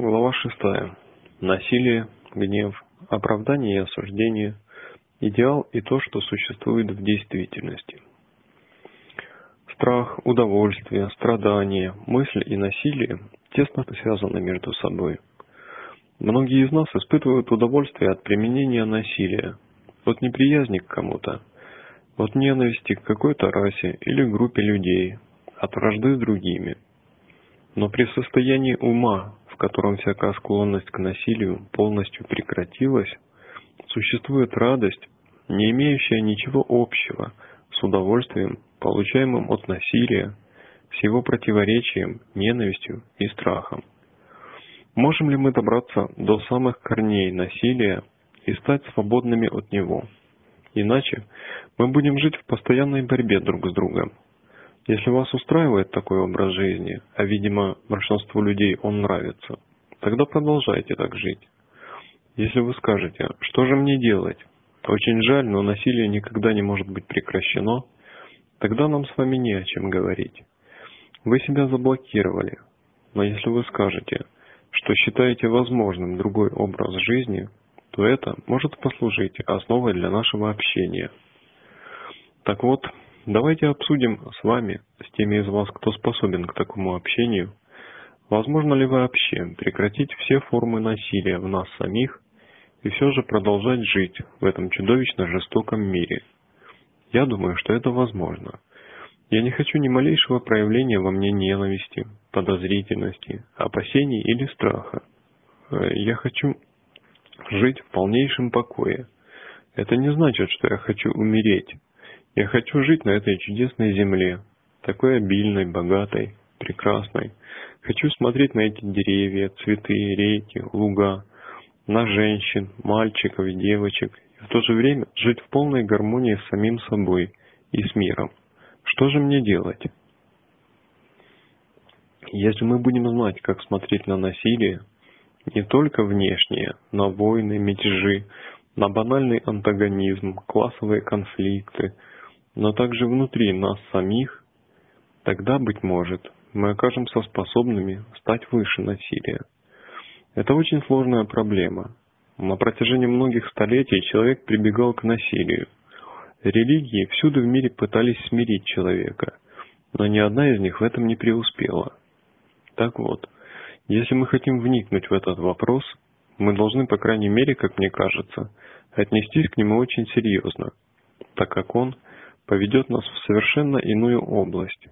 Глава шестая. Насилие, гнев, оправдание и осуждение, идеал и то, что существует в действительности. Страх, удовольствие, страдание, мысль и насилие тесно связаны между собой. Многие из нас испытывают удовольствие от применения насилия, от неприязни к кому-то, от ненависти к какой-то расе или группе людей, от вражды с другими. Но при состоянии ума, котором всякая склонность к насилию полностью прекратилась, существует радость, не имеющая ничего общего с удовольствием, получаемым от насилия, с его противоречием, ненавистью и страхом. Можем ли мы добраться до самых корней насилия и стать свободными от него? Иначе мы будем жить в постоянной борьбе друг с другом. Если вас устраивает такой образ жизни, а видимо большинству людей он нравится, тогда продолжайте так жить. Если вы скажете, что же мне делать? Очень жаль, но насилие никогда не может быть прекращено, тогда нам с вами не о чем говорить. Вы себя заблокировали. Но если вы скажете, что считаете возможным другой образ жизни, то это может послужить основой для нашего общения. Так вот, давайте обсудим с вами, с теми из вас, кто способен к такому общению, возможно ли вообще прекратить все формы насилия в нас самих и все же продолжать жить в этом чудовищно жестоком мире. Я думаю, что это возможно. Я не хочу ни малейшего проявления во мне ненависти, подозрительности, опасений или страха. Э, я хочу жить в полнейшем покое. Это не значит, что я хочу умереть. Я хочу жить на этой чудесной земле, такой обильной, богатой, прекрасной. Хочу смотреть на эти деревья, цветы, реки, луга, на женщин, мальчиков и девочек, и в то же время жить в полной гармонии с самим собой и с миром. Что же мне делать? Если мы будем знать, как смотреть на насилие, не только внешнее, на войны, мятежи, на банальный антагонизм, классовые конфликты, но также внутри нас самих, тогда, быть может, мы окажемся способными стать выше насилия. Это очень сложная проблема. На протяжении многих столетий человек прибегал к насилию. Религии всюду в мире пытались смирить человека, но ни одна из них в этом не преуспела. Так вот, если мы хотим вникнуть в этот вопрос, мы должны, по крайней мере, как мне кажется, отнестись к нему очень серьезно, так как он поведет нас в совершенно иную область.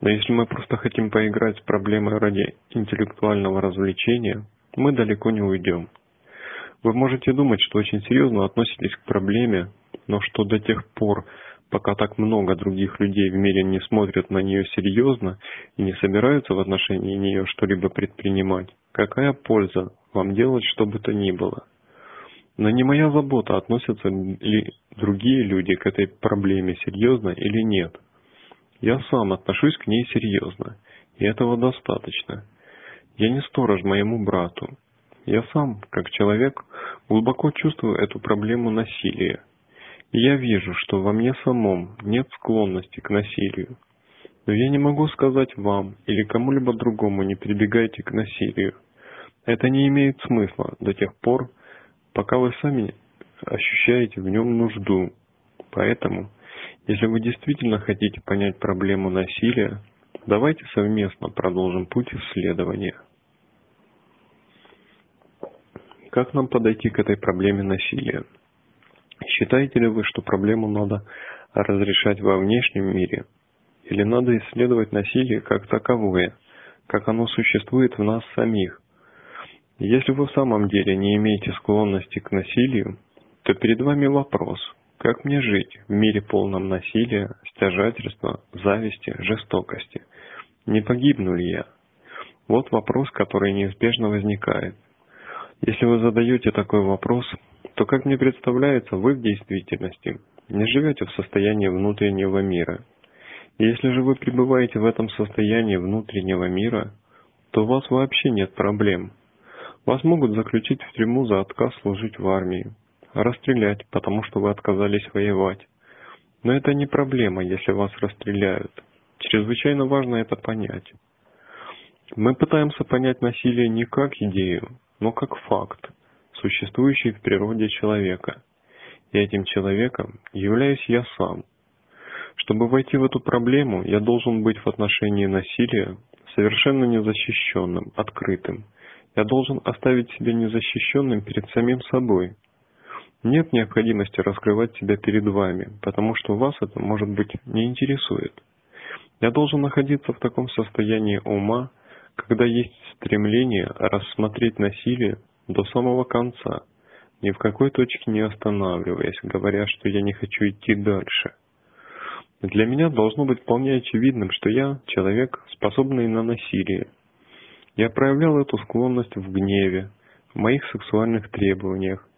Но если мы просто хотим поиграть с проблемой ради интеллектуального развлечения, мы далеко не уйдем. Вы можете думать, что очень серьезно относитесь к проблеме, но что до тех пор, пока так много других людей в мире не смотрят на нее серьезно и не собираются в отношении нее что-либо предпринимать, какая польза вам делать что бы то ни было? Но не моя забота, относятся ли другие люди к этой проблеме серьезно или нет. Я сам отношусь к ней серьезно, и этого достаточно. Я не сторож моему брату. Я сам, как человек, глубоко чувствую эту проблему насилия – я вижу, что во мне самом нет склонности к насилию. Но я не могу сказать вам или кому-либо другому не прибегайте к насилию. Это не имеет смысла до тех пор, пока вы сами ощущаете в нем нужду. Поэтому, если вы действительно хотите понять проблему насилия, давайте совместно продолжим путь исследования. Как нам подойти к этой проблеме насилия? Считаете ли вы, что проблему надо разрешать во внешнем мире? Или надо исследовать насилие как таковое, как оно существует в нас самих? Если вы в самом деле не имеете склонности к насилию, то перед вами вопрос, как мне жить в мире полном насилия, стяжательства, зависти, жестокости? Не погибну ли я? Вот вопрос, который неизбежно возникает. Если вы задаете такой вопрос, то, как мне представляется, вы в действительности не живете в состоянии внутреннего мира. Если же вы пребываете в этом состоянии внутреннего мира, то у вас вообще нет проблем. Вас могут заключить в тюрьму за отказ служить в армии, расстрелять, потому что вы отказались воевать. Но это не проблема, если вас расстреляют. Чрезвычайно важно это понять. Мы пытаемся понять насилие не как идею, но как факт, существующий в природе человека. И этим человеком являюсь я сам. Чтобы войти в эту проблему, я должен быть в отношении насилия совершенно незащищенным, открытым. Я должен оставить себя незащищенным перед самим собой. Нет необходимости раскрывать себя перед вами, потому что вас это, может быть, не интересует. Я должен находиться в таком состоянии ума, когда есть стремление рассмотреть насилие до самого конца, ни в какой точке не останавливаясь, говоря, что я не хочу идти дальше. Для меня должно быть вполне очевидным, что я человек, способный на насилие. Я проявлял эту склонность в гневе, в моих сексуальных требованиях,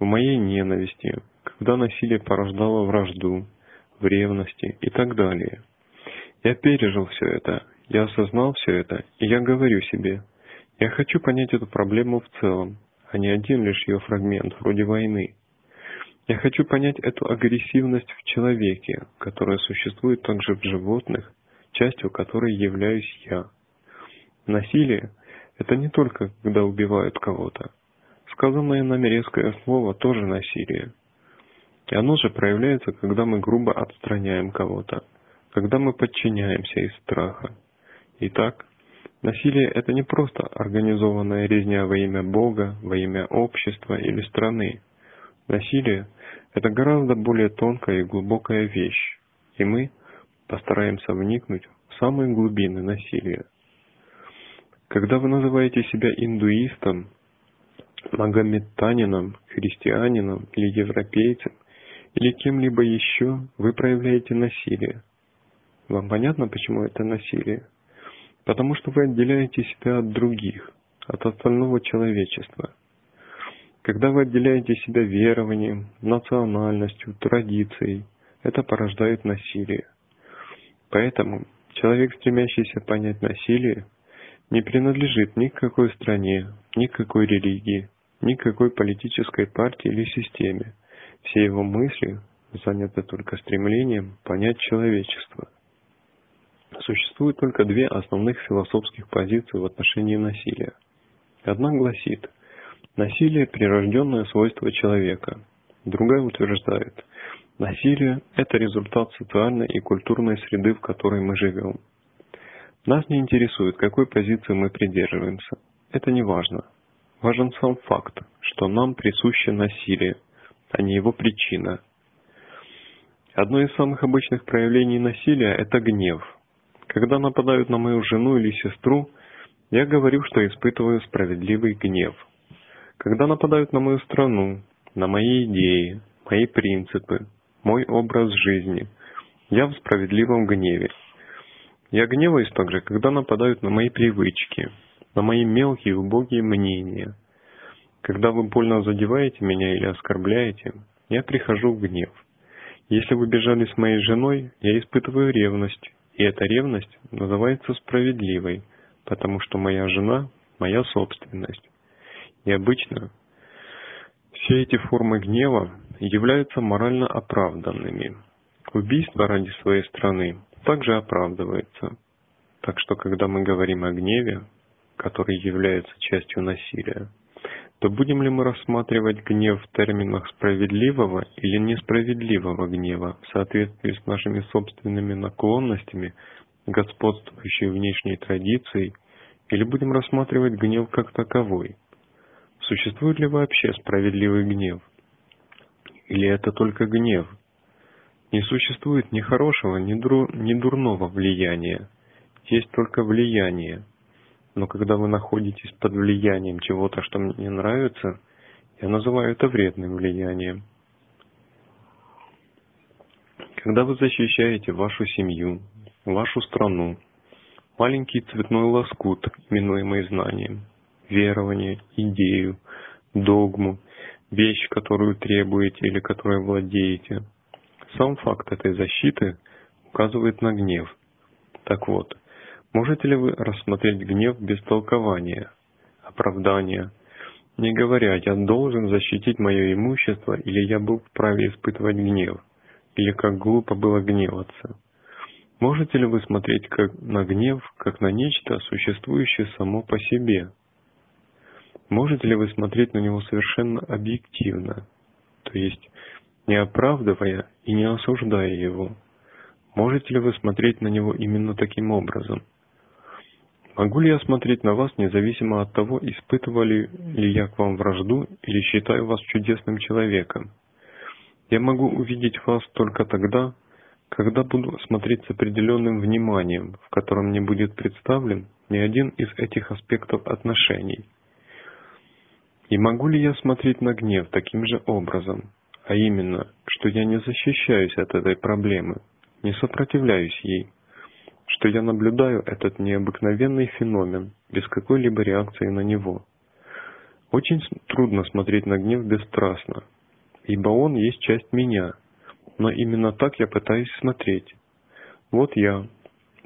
в моей ненависти, когда насилие порождало вражду, в ревности и так далее. Я пережил все это, я осознал все это, и я говорю себе, я хочу понять эту проблему в целом, а не один лишь ее фрагмент, вроде войны. Я хочу понять эту агрессивность в человеке, которая существует также в животных, частью которой являюсь я. Насилие – это не только когда убивают кого-то. Сказанное нами резкое слово тоже насилие. И оно же проявляется, когда мы грубо отстраняем кого-то, когда мы подчиняемся из страха, Итак, насилие – это не просто организованная резня во имя Бога, во имя общества или страны. Насилие – это гораздо более тонкая и глубокая вещь, и мы постараемся вникнуть в самые глубины насилия. Когда вы называете себя индуистом, магометанином, христианином или европейцем, или кем-либо еще, вы проявляете насилие. Вам понятно, почему это насилие? Потому что вы отделяете себя от других, от остального человечества. Когда вы отделяете себя верованием, национальностью, традицией, это порождает насилие. Поэтому человек, стремящийся понять насилие, не принадлежит ни какой стране, ни какой религии, ни какой политической партии или системе. Все его мысли заняты только стремлением понять человечество. Существует только две основных философских позиции в отношении насилия. Одна гласит, насилие – прирожденное свойство человека. Другая утверждает, насилие – это результат социальной и культурной среды, в которой мы живем. Нас не интересует, какой позиции мы придерживаемся. Это не важно. Важен сам факт, что нам присуще насилие, а не его причина. Одно из самых обычных проявлений насилия – это гнев – когда нападают на мою жену или сестру, я говорю, что испытываю справедливый гнев. Когда нападают на мою страну, на мои идеи, мои принципы, мой образ жизни, я в справедливом гневе. Я гневаюсь также, когда нападают на мои привычки, на мои мелкие убогие мнения. Когда вы больно задеваете меня или оскорбляете, я прихожу в гнев. Если вы бежали с моей женой, я испытываю ревность, и эта ревность называется справедливой, потому что моя жена – моя собственность. И обычно все эти формы гнева являются морально оправданными. Убийство ради своей страны также оправдывается. Так что, когда мы говорим о гневе, который является частью насилия, то будем ли мы рассматривать гнев в терминах справедливого или несправедливого гнева в соответствии с нашими собственными наклонностями, господствующей внешней традицией, или будем рассматривать гнев как таковой? Существует ли вообще справедливый гнев? Или это только гнев? Не существует ни хорошего, ни, дру, ни дурного влияния. Есть только влияние – но когда вы находитесь под влиянием чего-то, что мне не нравится, я называю это вредным влиянием. Когда вы защищаете вашу семью, вашу страну, маленький цветной лоскут, именуемый знанием, верование, идею, догму, вещь, которую требуете или которой владеете, сам факт этой защиты указывает на гнев. Так вот, Можете ли вы рассмотреть гнев без толкования, оправдания, не говоря «я должен защитить мое имущество» или «я был вправе испытывать гнев», или «как глупо было гневаться». Можете ли вы смотреть как на гнев, как на нечто, существующее само по себе? Можете ли вы смотреть на него совершенно объективно, то есть не оправдывая и не осуждая его? Можете ли вы смотреть на него именно таким образом? Могу ли я смотреть на вас независимо от того, испытывали ли я к вам вражду или считаю вас чудесным человеком? Я могу увидеть вас только тогда, когда буду смотреть с определенным вниманием, в котором не будет представлен ни один из этих аспектов отношений. И могу ли я смотреть на гнев таким же образом, а именно, что я не защищаюсь от этой проблемы, не сопротивляюсь ей, что я наблюдаю этот необыкновенный феномен без какой-либо реакции на него. Очень трудно смотреть на гнев бесстрастно, ибо он есть часть меня, но именно так я пытаюсь смотреть. Вот я,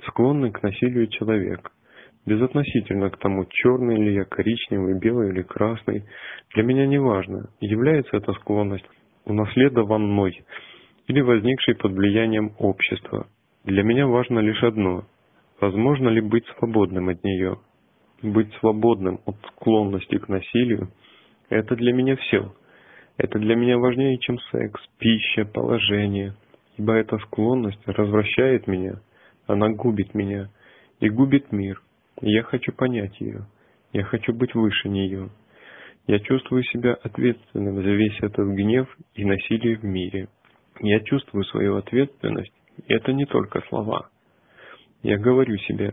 склонный к насилию человек, безотносительно к тому, черный ли я, коричневый, белый или красный, для меня не важно, является эта склонность унаследован мной или возникшей под влиянием общества. Для меня важно лишь одно – возможно ли быть свободным от нее. Быть свободным от склонности к насилию – это для меня все. Это для меня важнее, чем секс, пища, положение, ибо эта склонность развращает меня, она губит меня и губит мир. я хочу понять ее, я хочу быть выше нее. Я чувствую себя ответственным за весь этот гнев и насилие в мире. Я чувствую свою ответственность, и это не только слова. Я говорю себе,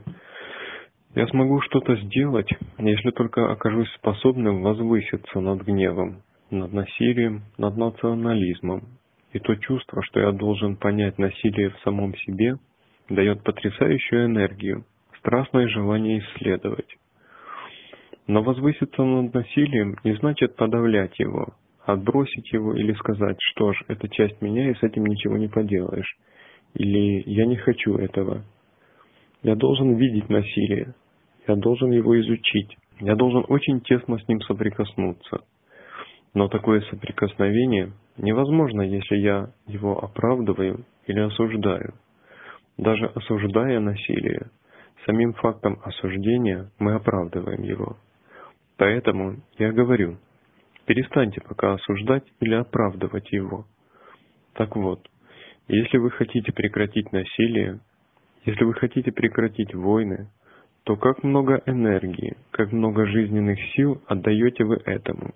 я смогу что-то сделать, если только окажусь способным возвыситься над гневом, над насилием, над национализмом. И то чувство, что я должен понять насилие в самом себе, дает потрясающую энергию, страстное желание исследовать. Но возвыситься над насилием не значит подавлять его, отбросить его или сказать, что ж, это часть меня и с этим ничего не поделаешь. Или я не хочу этого. Я должен видеть насилие. Я должен его изучить. Я должен очень тесно с ним соприкоснуться. Но такое соприкосновение невозможно, если я его оправдываю или осуждаю. Даже осуждая насилие, самим фактом осуждения мы оправдываем его. Поэтому я говорю, перестаньте пока осуждать или оправдывать его. Так вот, если вы хотите прекратить насилие, если вы хотите прекратить войны, то как много энергии, как много жизненных сил отдаете вы этому?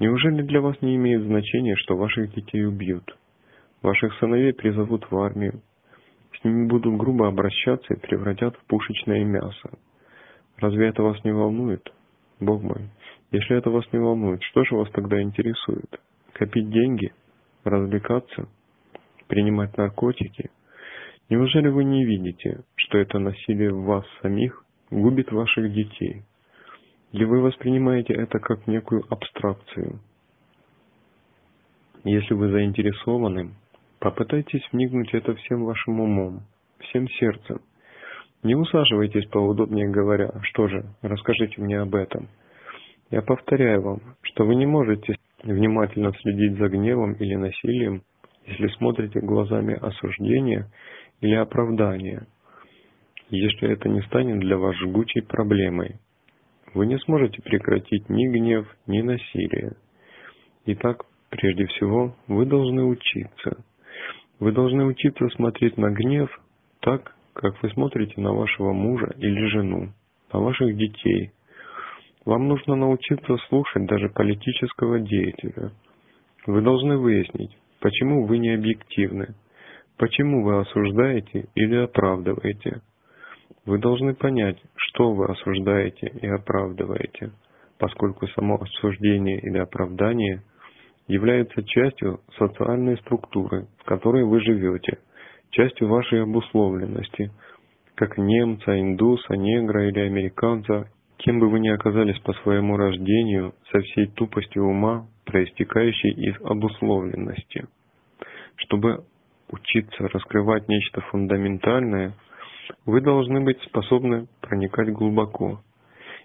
Неужели для вас не имеет значения, что ваших детей убьют? Ваших сыновей призовут в армию, с ними будут грубо обращаться и превратят в пушечное мясо. Разве это вас не волнует? Бог мой, если это вас не волнует, что же вас тогда интересует? Копить деньги? Развлекаться? Принимать наркотики? Неужели вы не видите, что это насилие в вас самих губит ваших детей? Или вы воспринимаете это как некую абстракцию? Если вы заинтересованы, попытайтесь вникнуть это всем вашим умом, всем сердцем, не усаживайтесь поудобнее, говоря, что же, расскажите мне об этом. Я повторяю вам, что вы не можете внимательно следить за гневом или насилием, если смотрите глазами осуждения или оправдания, если это не станет для вас жгучей проблемой. Вы не сможете прекратить ни гнев, ни насилие. Итак, прежде всего, вы должны учиться. Вы должны учиться смотреть на гнев так, как вы смотрите на вашего мужа или жену, на ваших детей. Вам нужно научиться слушать даже политического деятеля. Вы должны выяснить, почему вы не объективны, почему вы осуждаете или оправдываете. Вы должны понять, что вы осуждаете и оправдываете, поскольку само осуждение или оправдание является частью социальной структуры, в которой вы живете – частью вашей обусловленности, как немца, индуса, негра или американца, кем бы вы ни оказались по своему рождению, со всей тупостью ума, проистекающей из обусловленности. Чтобы учиться раскрывать нечто фундаментальное, вы должны быть способны проникать глубоко.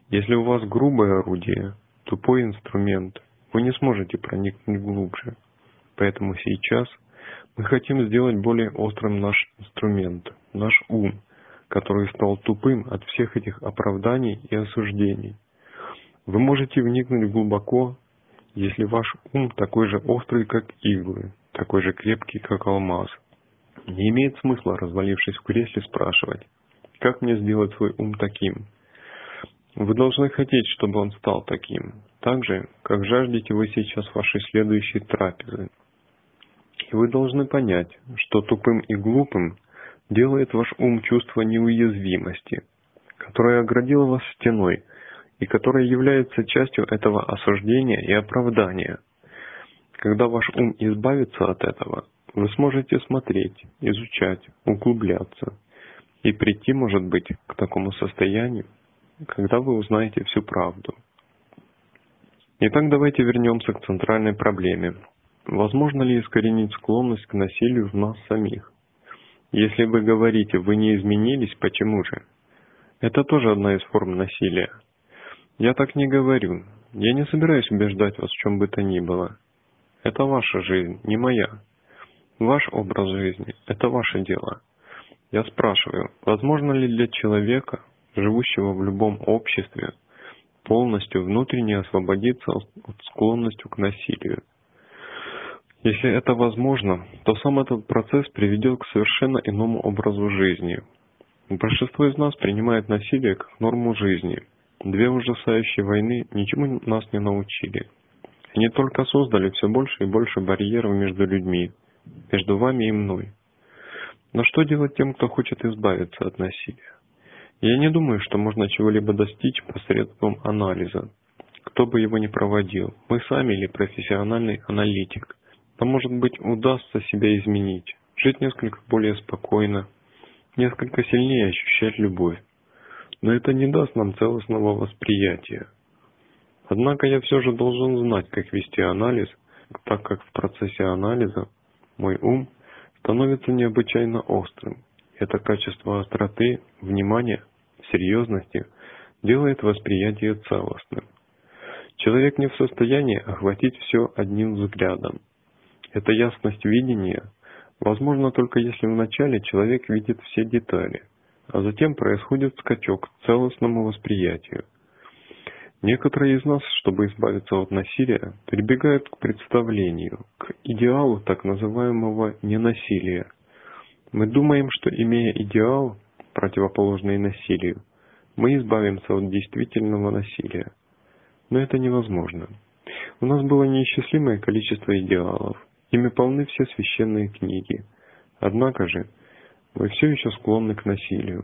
Если у вас грубое орудие, тупой инструмент, вы не сможете проникнуть глубже. Поэтому сейчас – мы хотим сделать более острым наш инструмент, наш ум, который стал тупым от всех этих оправданий и осуждений. Вы можете вникнуть глубоко, если ваш ум такой же острый, как иглы, такой же крепкий, как алмаз. Не имеет смысла, развалившись в кресле, спрашивать, как мне сделать свой ум таким? Вы должны хотеть, чтобы он стал таким, так же, как жаждете вы сейчас вашей следующей трапезы. Вы должны понять, что тупым и глупым делает ваш ум чувство неуязвимости, которое оградило вас стеной и которое является частью этого осуждения и оправдания. Когда ваш ум избавится от этого, вы сможете смотреть, изучать, углубляться и прийти, может быть, к такому состоянию, когда вы узнаете всю правду. Итак, давайте вернемся к центральной проблеме. Возможно ли искоренить склонность к насилию в нас самих? Если вы говорите, вы не изменились, почему же? Это тоже одна из форм насилия. Я так не говорю. Я не собираюсь убеждать вас в чем бы то ни было. Это ваша жизнь, не моя. Ваш образ жизни – это ваше дело. Я спрашиваю, возможно ли для человека, живущего в любом обществе, полностью внутренне освободиться от склонностью к насилию? Если это возможно, то сам этот процесс приведет к совершенно иному образу жизни. Большинство из нас принимает насилие как норму жизни. Две ужасающие войны ничему нас не научили. Они только создали все больше и больше барьеров между людьми, между вами и мной. Но что делать тем, кто хочет избавиться от насилия? Я не думаю, что можно чего-либо достичь посредством анализа. Кто бы его ни проводил, мы сами или профессиональный аналитик – то, может быть, удастся себя изменить, жить несколько более спокойно, несколько сильнее ощущать любовь. Но это не даст нам целостного восприятия. Однако я все же должен знать, как вести анализ, так как в процессе анализа мой ум становится необычайно острым. Это качество остроты, внимания, серьезности делает восприятие целостным. Человек не в состоянии охватить все одним взглядом – эта ясность видения возможна только если вначале человек видит все детали, а затем происходит скачок к целостному восприятию. Некоторые из нас, чтобы избавиться от насилия, прибегают к представлению, к идеалу так называемого ненасилия. Мы думаем, что имея идеал, противоположный насилию, мы избавимся от действительного насилия. Но это невозможно. У нас было неисчислимое количество идеалов – Ими полны все священные книги. Однако же, мы все еще склонны к насилию.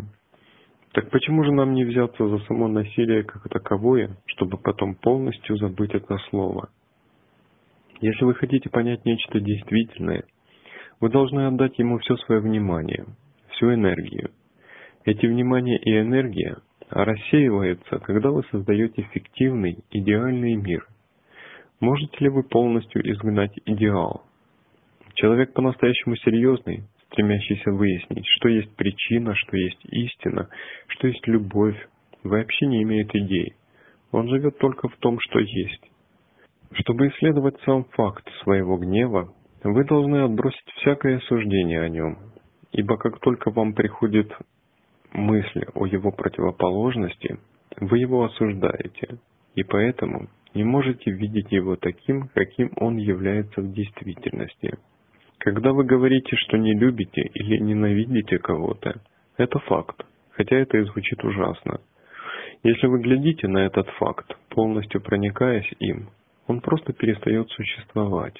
Так почему же нам не взяться за само насилие как таковое, чтобы потом полностью забыть это слово? Если вы хотите понять нечто действительное, вы должны отдать ему все свое внимание, всю энергию. Эти внимание и энергия рассеиваются, когда вы создаете фиктивный, идеальный мир. Можете ли вы полностью изгнать идеал? Человек по-настоящему серьезный, стремящийся выяснить, что есть причина, что есть истина, что есть любовь, вообще не имеет идей. Он живет только в том, что есть. Чтобы исследовать сам факт своего гнева, вы должны отбросить всякое суждение о нем, ибо как только вам приходит мысль о его противоположности, вы его осуждаете, и поэтому не можете видеть его таким, каким он является в действительности. Когда вы говорите, что не любите или ненавидите кого-то, это факт, хотя это и звучит ужасно. Если вы глядите на этот факт, полностью проникаясь им, он просто перестает существовать.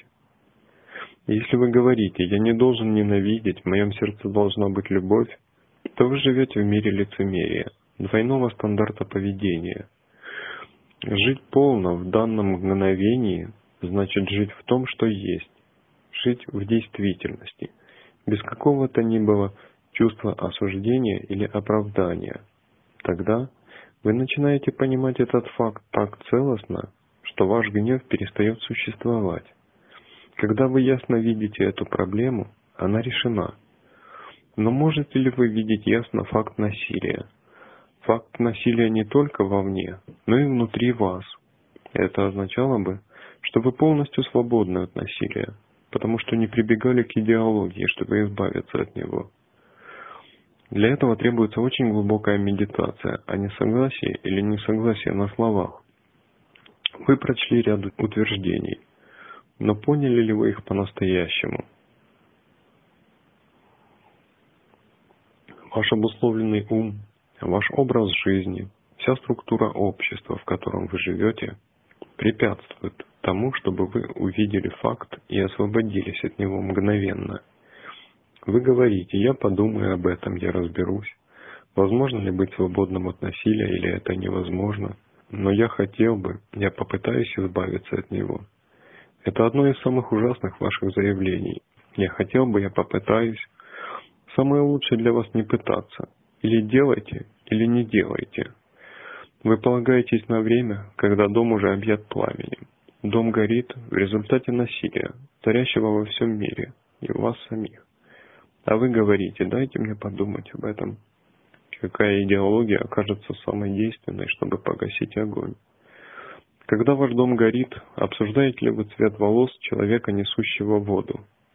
Если вы говорите «я не должен ненавидеть, в моем сердце должна быть любовь», то вы живете в мире лицемерия, двойного стандарта поведения. Жить полно в данном мгновении значит жить в том, что есть, жить в действительности, без какого-то ни было чувства осуждения или оправдания. Тогда вы начинаете понимать этот факт так целостно, что ваш гнев перестает существовать. Когда вы ясно видите эту проблему, она решена. Но можете ли вы видеть ясно факт насилия? Факт насилия не только вовне, но и внутри вас. Это означало бы, что вы полностью свободны от насилия, потому что не прибегали к идеологии, чтобы избавиться от него. Для этого требуется очень глубокая медитация, а не согласие или несогласие на словах. Вы прочли ряд утверждений, но поняли ли вы их по-настоящему? Ваш обусловленный ум, ваш образ жизни, вся структура общества, в котором вы живете, препятствует тому, чтобы вы увидели факт и освободились от него мгновенно. Вы говорите, я подумаю об этом, я разберусь. Возможно ли быть свободным от насилия или это невозможно? Но я хотел бы, я попытаюсь избавиться от него. Это одно из самых ужасных ваших заявлений. Я хотел бы, я попытаюсь. Самое лучшее для вас не пытаться. Или делайте, или не делайте. Вы полагаетесь на время, когда дом уже объят пламенем. Дом горит в результате насилия, царящего во всем мире, и у вас самих. А вы говорите, дайте мне подумать об этом. Какая идеология окажется самой действенной, чтобы погасить огонь? Когда ваш дом горит, обсуждаете ли вы цвет волос человека, несущего воду?